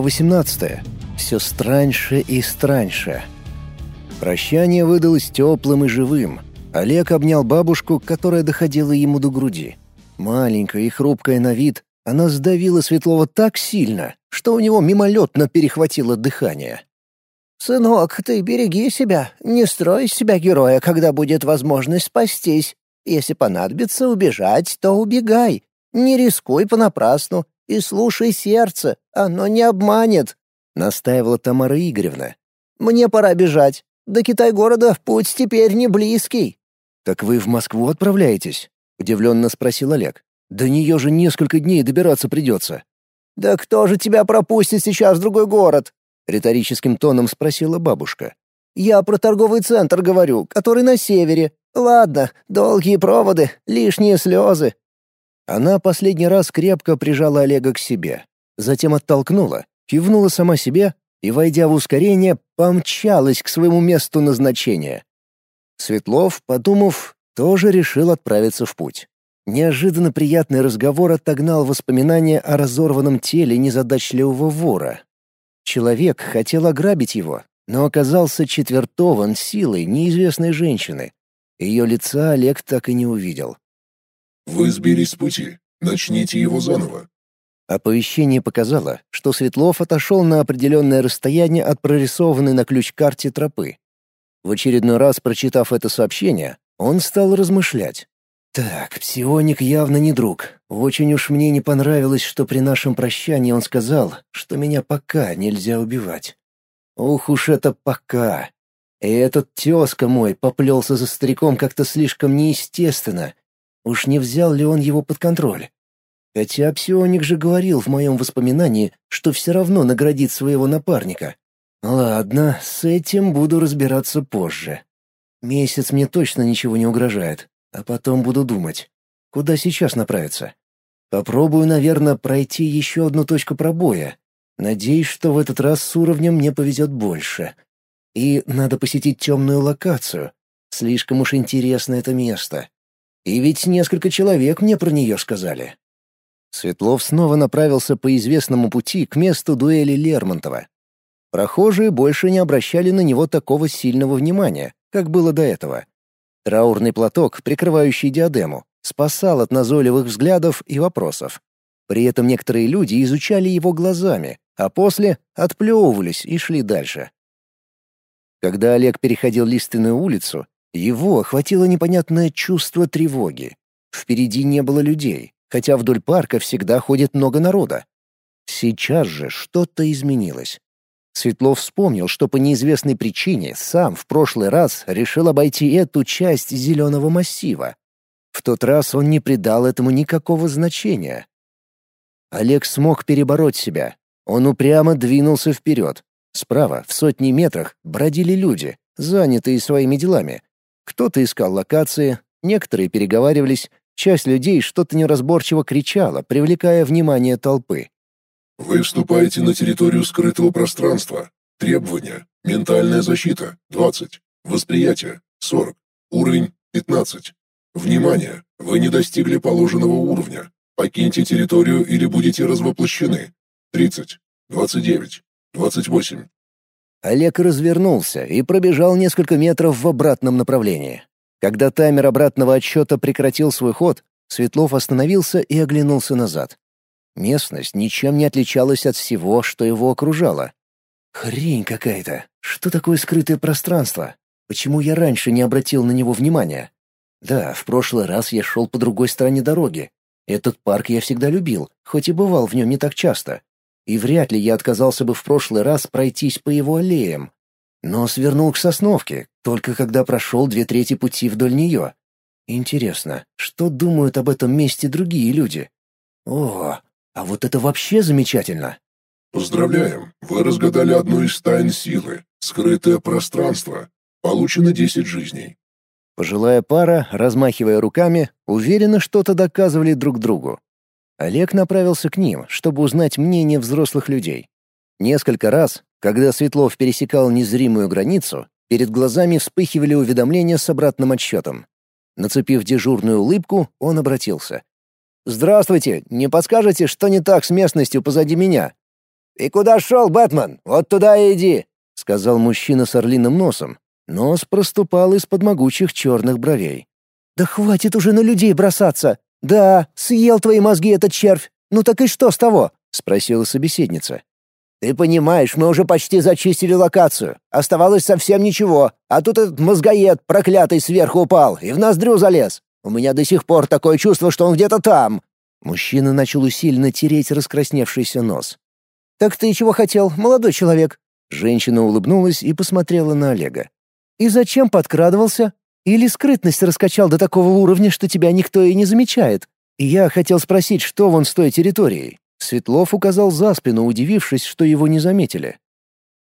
Глава 18. Все страньше и страньше. Прощание выдалось теплым и живым. Олег обнял бабушку, которая доходила ему до груди. Маленькая и хрупкая на вид, она сдавила Светлова так сильно, что у него мимолетно перехватило дыхание. «Сынок, ты береги себя, не строй из себя героя, когда будет возможность спастись. Если понадобится убежать, то убегай. Не рискуй понапрасну и слушай сердце, оно не обманет», — настаивала Тамара Игоревна. «Мне пора бежать. До Китай-города путь теперь не близкий». «Так вы в Москву отправляетесь?» — удивленно спросил Олег. «До нее же несколько дней добираться придется». «Да кто же тебя пропустит сейчас в другой город?» — риторическим тоном спросила бабушка. «Я про торговый центр говорю, который на севере. Ладно, долгие проводы, лишние слезы. Она последний раз крепко прижала Олега к себе, затем оттолкнула, кивнула сама себе и, войдя в ускорение, помчалась к своему месту назначения. Светлов, подумав, тоже решил отправиться в путь. Неожиданно приятный разговор отогнал воспоминания о разорванном теле незадачливого вора. Человек хотел ограбить его, но оказался четвертован силой неизвестной женщины. Ее лица Олег так и не увидел. Вы сбились с пути. Начните его заново. Оповещение показало, что Светлов отошел на определенное расстояние от прорисованной на ключ-карте тропы. В очередной раз прочитав это сообщение, он стал размышлять. «Так, псионик явно не друг. Очень уж мне не понравилось, что при нашем прощании он сказал, что меня пока нельзя убивать. Ух уж это пока. И этот тезка мой поплелся за стариком как-то слишком неестественно, Уж не взял ли он его под контроль? Хотя псионик же говорил в моем воспоминании, что все равно наградит своего напарника. Ладно, с этим буду разбираться позже. Месяц мне точно ничего не угрожает, а потом буду думать, куда сейчас направиться. Попробую, наверное, пройти еще одну точку пробоя. Надеюсь, что в этот раз с уровнем мне повезет больше. И надо посетить темную локацию. Слишком уж интересно это место. И ведь несколько человек мне про нее сказали. Светлов снова направился по известному пути к месту дуэли Лермонтова. Прохожие больше не обращали на него такого сильного внимания, как было до этого. Траурный платок, прикрывающий диадему, спасал от назойливых взглядов и вопросов. При этом некоторые люди изучали его глазами, а после отплевывались и шли дальше. Когда Олег переходил лиственную улицу, его охватило непонятное чувство тревоги. Впереди не было людей, хотя вдоль парка всегда ходит много народа. Сейчас же что-то изменилось. Светлов вспомнил, что по неизвестной причине сам в прошлый раз решил обойти эту часть зеленого массива. В тот раз он не придал этому никакого значения. Олег смог перебороть себя. Он упрямо двинулся вперед. Справа, в сотни метрах, бродили люди, занятые своими делами. Кто-то искал локации, некоторые переговаривались, часть людей что-то неразборчиво кричала, привлекая внимание толпы. «Вы вступаете на территорию скрытого пространства. Требования. Ментальная защита – 20. Восприятие – 40. Уровень – 15. Внимание! Вы не достигли положенного уровня. Покиньте территорию или будете развоплощены. 30. 29. 28. Олег развернулся и пробежал несколько метров в обратном направлении. Когда таймер обратного отсчета прекратил свой ход, Светлов остановился и оглянулся назад. Местность ничем не отличалась от всего, что его окружало. Хрень какая-то. Что такое скрытое пространство? Почему я раньше не обратил на него внимания? Да, в прошлый раз я шел по другой стороне дороги. Этот парк я всегда любил, хоть и бывал в нем не так часто и вряд ли я отказался бы в прошлый раз пройтись по его аллеям. Но свернул к Сосновке, только когда прошел две трети пути вдоль нее. Интересно, что думают об этом месте другие люди? О, а вот это вообще замечательно! Поздравляем, вы разгадали одну из тайн силы — скрытое пространство. Получено десять жизней. Пожилая пара, размахивая руками, уверенно что-то доказывали друг другу. Олег направился к ним, чтобы узнать мнение взрослых людей. Несколько раз, когда Светлов пересекал незримую границу, перед глазами вспыхивали уведомления с обратным отсчетом. Нацепив дежурную улыбку, он обратился. «Здравствуйте! Не подскажете, что не так с местностью позади меня?» «И куда шел, Бэтмен? Вот туда и иди!» — сказал мужчина с орлиным носом. Нос проступал из-под могучих черных бровей. «Да хватит уже на людей бросаться! Да, съел твои мозги этот червь! Ну так и что с того?» — спросила собеседница. «Ты понимаешь, мы уже почти зачистили локацию. Оставалось совсем ничего, а тут этот мозгоед проклятый сверху упал и в ноздрю залез. У меня до сих пор такое чувство, что он где-то там». Мужчина начал усиленно тереть раскрасневшийся нос. «Так ты чего хотел, молодой человек?» Женщина улыбнулась и посмотрела на Олега. «И зачем подкрадывался? Или скрытность раскачал до такого уровня, что тебя никто и не замечает? И я хотел спросить, что вон с той территорией?» Светлов указал за спину, удивившись, что его не заметили.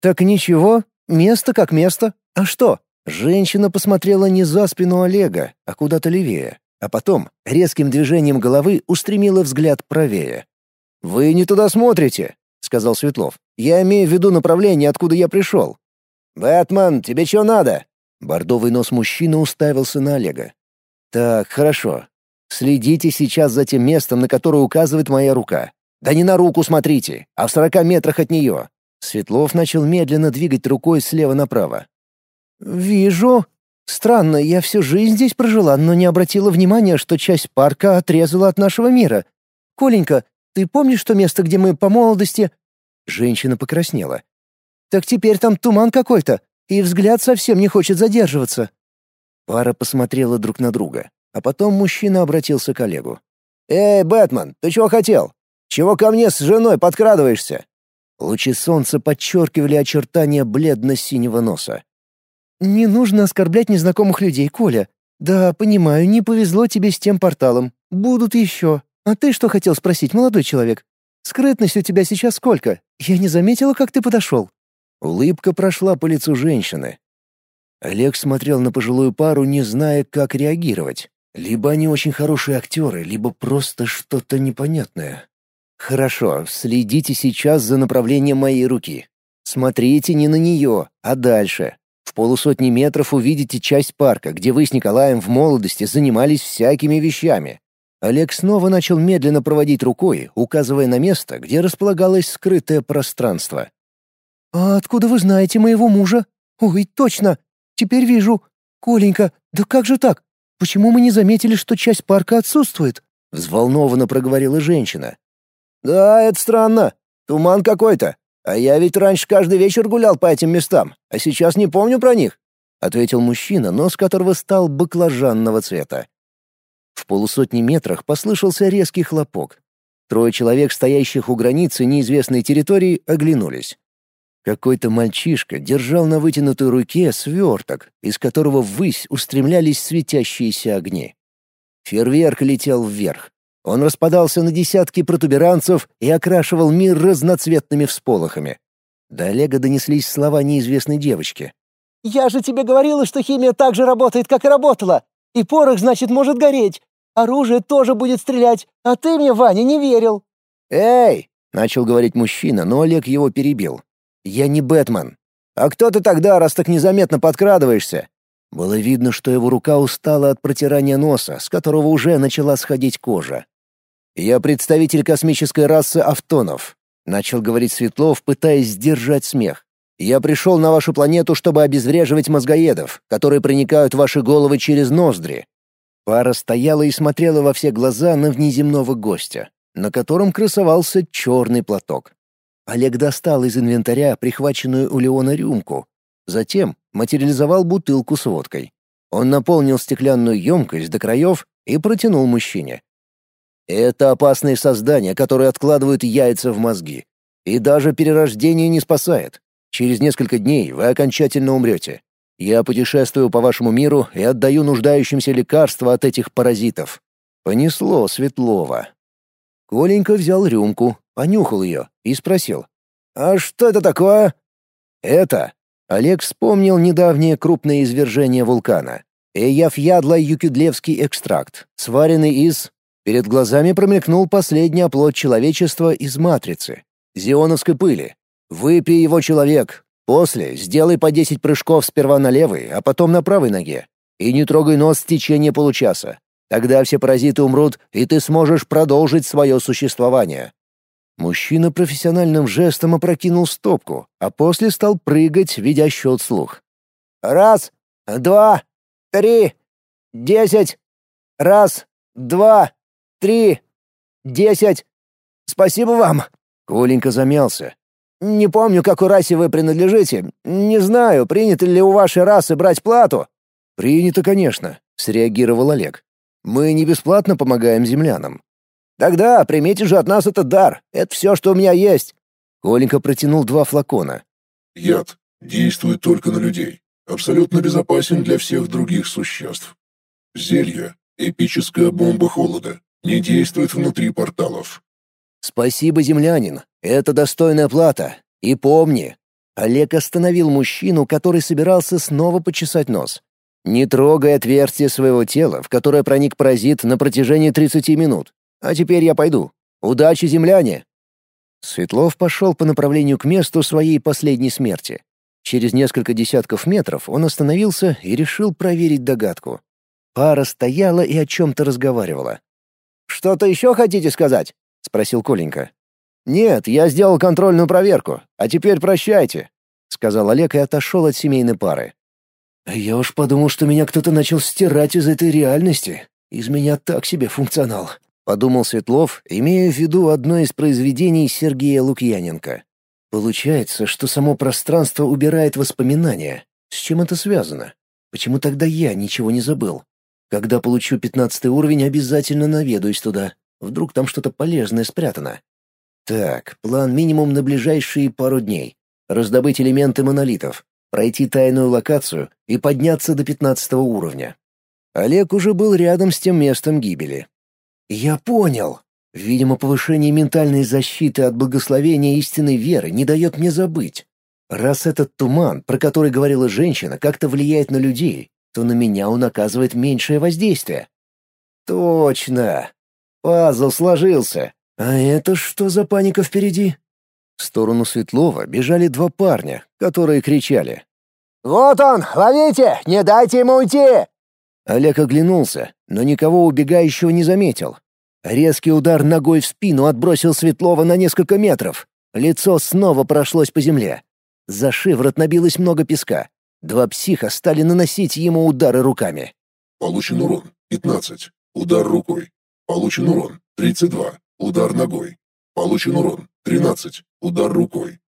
«Так ничего, место как место. А что?» Женщина посмотрела не за спину Олега, а куда-то левее, а потом резким движением головы устремила взгляд правее. «Вы не туда смотрите сказал Светлов. «Я имею в виду направление, откуда я пришел». «Бэтмен, тебе что надо?» Бордовый нос мужчины уставился на Олега. «Так, хорошо. Следите сейчас за тем местом, на которое указывает моя рука. Да не на руку смотрите, а в сорока метрах от нее». Светлов начал медленно двигать рукой слева направо. «Вижу. Странно, я всю жизнь здесь прожила, но не обратила внимания, что часть парка отрезала от нашего мира. Коленька, ты помнишь то место, где мы по молодости...» Женщина покраснела. «Так теперь там туман какой-то, и взгляд совсем не хочет задерживаться». Пара посмотрела друг на друга, а потом мужчина обратился к Олегу. «Эй, Бэтмен, ты чего хотел? Чего ко мне с женой подкрадываешься?» Лучи солнца подчеркивали очертания бледно-синего носа. «Не нужно оскорблять незнакомых людей, Коля. Да, понимаю, не повезло тебе с тем порталом. Будут еще. «А ты что хотел спросить, молодой человек? Скрытность у тебя сейчас сколько? Я не заметила, как ты подошел». Улыбка прошла по лицу женщины. Олег смотрел на пожилую пару, не зная, как реагировать. Либо они очень хорошие актеры, либо просто что-то непонятное. «Хорошо, следите сейчас за направлением моей руки. Смотрите не на нее, а дальше. В полусотни метров увидите часть парка, где вы с Николаем в молодости занимались всякими вещами. Олег снова начал медленно проводить рукой, указывая на место, где располагалось скрытое пространство. «А откуда вы знаете моего мужа? Ой, точно! Теперь вижу. Коленька, да как же так? Почему мы не заметили, что часть парка отсутствует?» Взволнованно проговорила женщина. «Да, это странно. Туман какой-то. А я ведь раньше каждый вечер гулял по этим местам, а сейчас не помню про них», — ответил мужчина, нос которого стал баклажанного цвета. В полусотни метрах послышался резкий хлопок. Трое человек, стоящих у границы неизвестной территории, оглянулись. Какой-то мальчишка держал на вытянутой руке сверток, из которого ввысь устремлялись светящиеся огни. Фейерверк летел вверх. Он распадался на десятки протуберанцев и окрашивал мир разноцветными всполохами. До Олега донеслись слова неизвестной девочки. «Я же тебе говорила, что химия так же работает, как и работала! И порох, значит, может гореть. Оружие тоже будет стрелять, а ты мне, Ваня, не верил». «Эй!» — начал говорить мужчина, но Олег его перебил. «Я не Бэтмен. А кто ты тогда, раз так незаметно подкрадываешься?» Было видно, что его рука устала от протирания носа, с которого уже начала сходить кожа. «Я представитель космической расы Автонов», — начал говорить Светлов, пытаясь сдержать смех. «Я пришел на вашу планету, чтобы обезвреживать мозгоедов, которые проникают в ваши головы через ноздри». Пара стояла и смотрела во все глаза на внеземного гостя, на котором красовался черный платок. Олег достал из инвентаря прихваченную у Леона рюмку, затем материализовал бутылку с водкой. Он наполнил стеклянную емкость до краев и протянул мужчине. «Это опасные создания, которые откладывают яйца в мозги. И даже перерождение не спасает. Через несколько дней вы окончательно умрете. Я путешествую по вашему миру и отдаю нуждающимся лекарства от этих паразитов. Понесло Светлова. Коленька взял рюмку, понюхал ее и спросил. «А что это такое?» «Это...» Олег вспомнил недавнее крупное извержение вулкана. Эяфьядла юкюдлевский экстракт, сваренный из... Перед глазами промелькнул последний оплот человечества из матрицы, зионовской пыли, Выпей его, человек. После сделай по 10 прыжков сперва на левой, а потом на правой ноге. И не трогай нос в течение получаса. Тогда все паразиты умрут, и ты сможешь продолжить свое существование. Мужчина профессиональным жестом опрокинул стопку, а после стал прыгать, ведя счет слух. «Раз, два, три, десять. Раз, два, три, десять. Спасибо вам!» Коленька замялся. «Не помню, какой расе вы принадлежите. Не знаю, принято ли у вашей расы брать плату». «Принято, конечно», — среагировал Олег. «Мы не бесплатно помогаем землянам. Тогда примите же от нас этот дар. Это все, что у меня есть. Коленька протянул два флакона. Яд. Действует только на людей. Абсолютно безопасен для всех других существ. Зелье. Эпическая бомба холода. Не действует внутри порталов. Спасибо, землянин. Это достойная плата. И помни. Олег остановил мужчину, который собирался снова почесать нос. Не трогай отверстие своего тела, в которое проник паразит на протяжении 30 минут. А теперь я пойду. Удачи, земляне!» Светлов пошел по направлению к месту своей последней смерти. Через несколько десятков метров он остановился и решил проверить догадку. Пара стояла и о чем-то разговаривала. «Что-то еще хотите сказать?» — спросил Коленька. «Нет, я сделал контрольную проверку, а теперь прощайте», — сказал Олег и отошел от семейной пары. «Я уж подумал, что меня кто-то начал стирать из этой реальности. Из меня так себе функционал», подумал Светлов, имея в виду одно из произведений Сергея Лукьяненко. Получается, что само пространство убирает воспоминания. С чем это связано? Почему тогда я ничего не забыл? Когда получу пятнадцатый уровень, обязательно наведаюсь туда. Вдруг там что-то полезное спрятано. Так, план минимум на ближайшие пару дней. Раздобыть элементы монолитов, пройти тайную локацию и подняться до пятнадцатого уровня. Олег уже был рядом с тем местом гибели. Я понял. Видимо, повышение ментальной защиты от благословения истинной веры не дает мне забыть. Раз этот туман, про который говорила женщина, как-то влияет на людей, то на меня он оказывает меньшее воздействие. Точно. Пазл сложился. А это что за паника впереди? В сторону Светлова бежали два парня, которые кричали. «Вот он! Ловите! Не дайте ему уйти!» Олег оглянулся, но никого убегающего не заметил. Резкий удар ногой в спину отбросил Светлова на несколько метров. Лицо снова прошлось по земле. За шиворот набилось много песка. Два психа стали наносить ему удары руками. Получен урон 15. Удар рукой. Получен урон 32. Удар ногой. Получен урон 13. Удар рукой.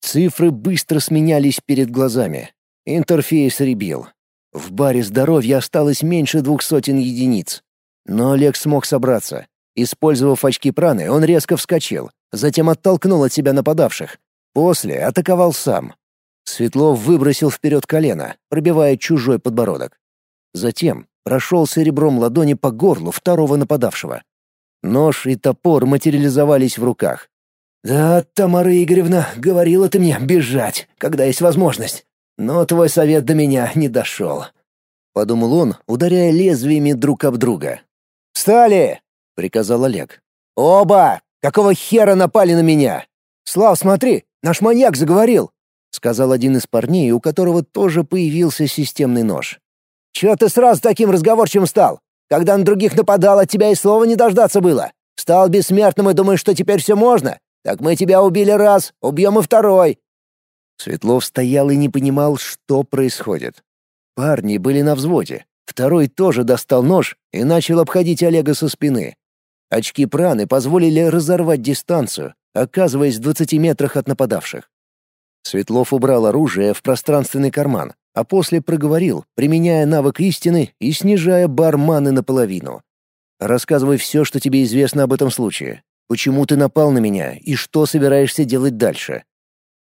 Цифры быстро сменялись перед глазами. Интерфейс ребил. В баре здоровья осталось меньше двух сотен единиц. Но Олег смог собраться. Использовав очки праны, он резко вскочил, затем оттолкнул от себя нападавших. После атаковал сам. Светлов выбросил вперед колено, пробивая чужой подбородок. Затем прошелся ребром ладони по горлу второго нападавшего. Нож и топор материализовались в руках. «Да, Тамара Игоревна, говорила ты мне бежать, когда есть возможность. Но твой совет до меня не дошел», — подумал он, ударяя лезвиями друг об друга. «Встали!» — приказал Олег. «Оба! Какого хера напали на меня?» «Слав, смотри, наш маньяк заговорил!» — сказал один из парней, у которого тоже появился системный нож. «Чего ты сразу таким разговорчивым стал? Когда на других нападал, от тебя и слова не дождаться было. Стал бессмертным и думаешь, что теперь все можно? Так мы тебя убили раз, убьем и второй. Светлов стоял и не понимал, что происходит. Парни были на взводе. Второй тоже достал нож и начал обходить Олега со спины. Очки праны позволили разорвать дистанцию, оказываясь в двадцати метрах от нападавших. Светлов убрал оружие в пространственный карман, а после проговорил, применяя навык истины и снижая бар маны наполовину. «Рассказывай все, что тебе известно об этом случае. Почему ты напал на меня и что собираешься делать дальше?»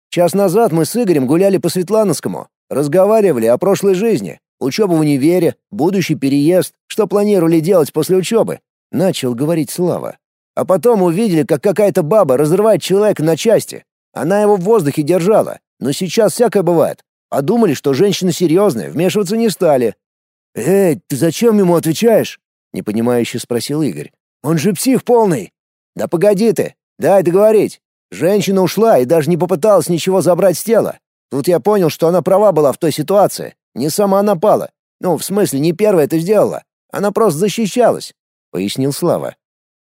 Час назад мы с Игорем гуляли по Светлановскому, разговаривали о прошлой жизни, учеба в универе, будущий переезд, что планировали делать после учебы. Начал говорить Слава. А потом увидели, как какая-то баба разрывает человека на части. Она его в воздухе держала. Но сейчас всякое бывает. Подумали, что женщина серьезная, вмешиваться не стали. «Эй, ты зачем ему отвечаешь?» — непонимающе спросил Игорь. «Он же псих полный!» «Да погоди ты, дай договорить. Женщина ушла и даже не попыталась ничего забрать с тела. Тут я понял, что она права была в той ситуации. Не сама напала. Ну, в смысле, не первая это сделала. Она просто защищалась», — пояснил Слава.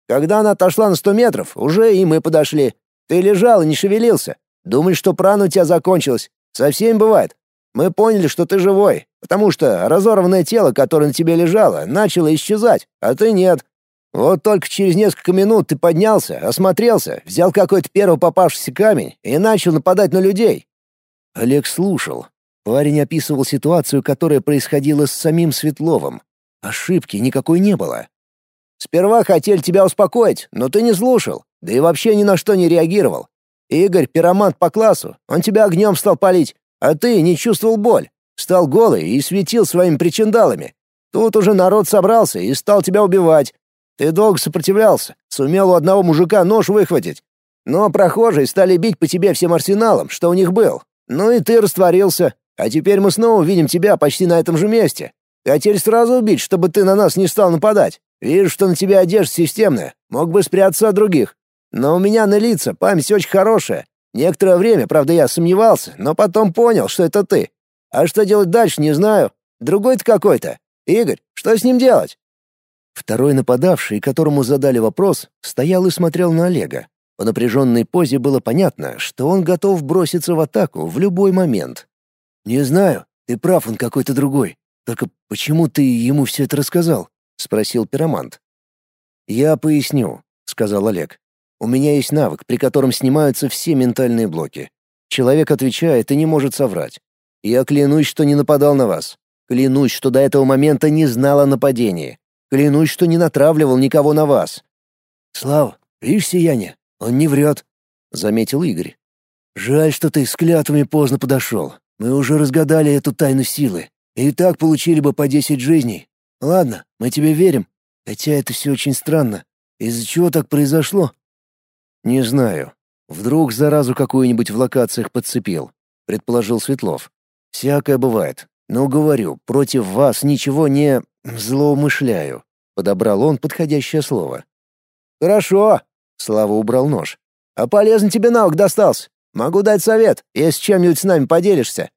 «Когда она отошла на сто метров, уже и мы подошли. Ты лежал и не шевелился. Думали, что прана у тебя закончилась. Со всеми бывает. Мы поняли, что ты живой, потому что разорванное тело, которое на тебе лежало, начало исчезать, а ты нет. Вот только через несколько минут ты поднялся, осмотрелся, взял какой-то первый попавшийся камень и начал нападать на людей». Олег слушал. Парень описывал ситуацию, которая происходила с самим Светловым. Ошибки никакой не было. «Сперва хотели тебя успокоить, но ты не слушал, да и вообще ни на что не реагировал. Игорь — пиромант по классу, он тебя огнем стал палить, а ты не чувствовал боль, стал голый и светил своими причиндалами. Тут уже народ собрался и стал тебя убивать. Ты долго сопротивлялся, сумел у одного мужика нож выхватить. Но прохожие стали бить по тебе всем арсеналом, что у них был. Ну и ты растворился. А теперь мы снова видим тебя почти на этом же месте. Хотели сразу убить, чтобы ты на нас не стал нападать. Вижу, что на тебя одежда системная. Мог бы спрятаться от других. Но у меня на лица память очень хорошая. Некоторое время, правда, я сомневался, но потом понял, что это ты. А что делать дальше, не знаю. Другой-то какой-то. Игорь, что с ним делать?» Второй нападавший, которому задали вопрос, стоял и смотрел на Олега. По напряженной позе было понятно, что он готов броситься в атаку в любой момент. «Не знаю, ты прав, он какой-то другой. Только почему ты ему все это рассказал?» — спросил пиромант. «Я поясню», — сказал Олег. У меня есть навык, при котором снимаются все ментальные блоки. Человек отвечает и не может соврать. Я клянусь, что не нападал на вас. Клянусь, что до этого момента не знал о нападении. Клянусь, что не натравливал никого на вас. Слава, видишь сияние? Он не врет, — заметил Игорь. Жаль, что ты с клятвами поздно подошел. Мы уже разгадали эту тайну силы. И так получили бы по десять жизней. Ладно, мы тебе верим. Хотя это все очень странно. Из-за чего так произошло? «Не знаю. Вдруг заразу какую-нибудь в локациях подцепил», — предположил Светлов. «Всякое бывает. Но, говорю, против вас ничего не... злоумышляю», — подобрал он подходящее слово. «Хорошо», — Слава убрал нож. «А полезно тебе навык достался. Могу дать совет, если чем-нибудь с нами поделишься».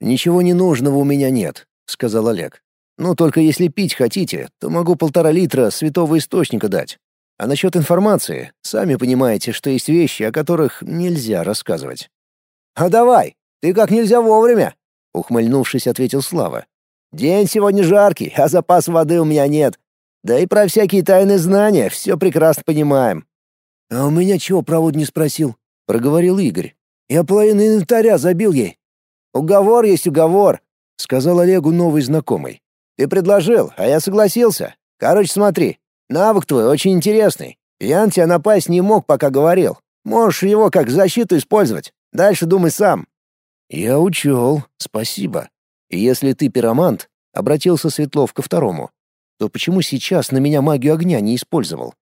«Ничего ненужного у меня нет», — сказал Олег. «Ну, только если пить хотите, то могу полтора литра святого источника дать. А насчет информации, сами понимаете, что есть вещи, о которых нельзя рассказывать. «А давай, ты как нельзя вовремя!» — ухмыльнувшись, ответил Слава. «День сегодня жаркий, а запас воды у меня нет. Да и про всякие тайные знания все прекрасно понимаем». «А у меня чего провод не спросил?» — проговорил Игорь. «Я половину инвентаря забил ей». «Уговор есть уговор», — сказал Олегу новый знакомый. «Ты предложил, а я согласился. Короче, смотри, Навык твой очень интересный. Я тебя напасть не мог, пока говорил. Можешь его как защиту использовать. Дальше думай сам». «Я учел, спасибо. Если ты пиромант, — обратился Светлов ко второму, — то почему сейчас на меня магию огня не использовал?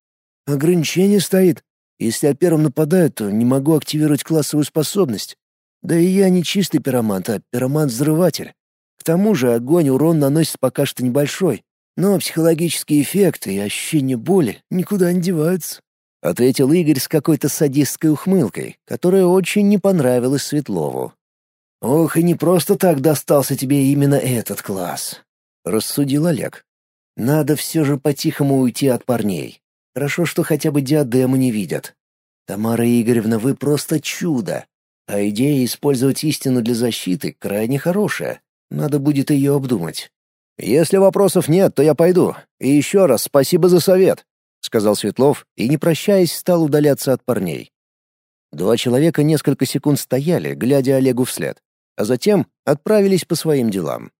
Ограничение стоит. Если я первым нападаю, то не могу активировать классовую способность. Да и я не чистый пиромант, а пиромант-взрыватель. К тому же огонь урон наносит пока что небольшой, но психологические эффекты и ощущение боли никуда не деваются», — ответил Игорь с какой-то садистской ухмылкой, которая очень не понравилась Светлову. «Ох, и не просто так достался тебе именно этот класс», — рассудил Олег. «Надо все же по-тихому уйти от парней. Хорошо, что хотя бы диадему не видят. Тамара Игоревна, вы просто чудо. А идея использовать истину для защиты крайне хорошая. Надо будет ее обдумать. «Если вопросов нет, то я пойду. И еще раз спасибо за совет», — сказал Светлов и, не прощаясь, стал удаляться от парней. Два человека несколько секунд стояли, глядя Олегу вслед, а затем отправились по своим делам.